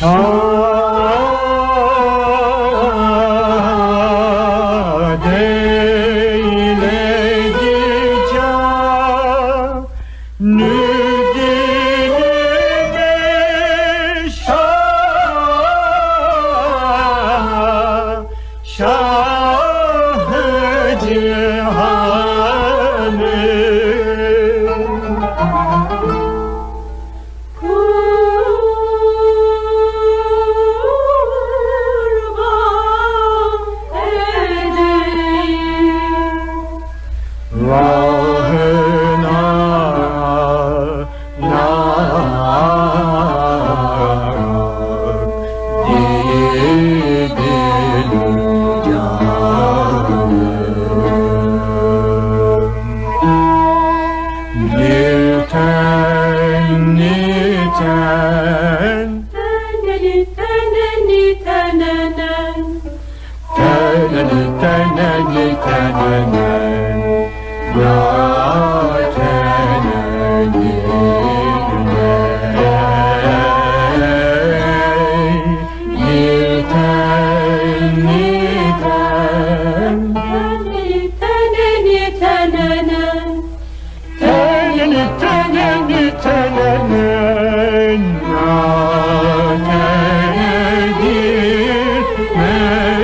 şah Şah-ı Niten niten. Teneni teneni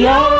Yeah.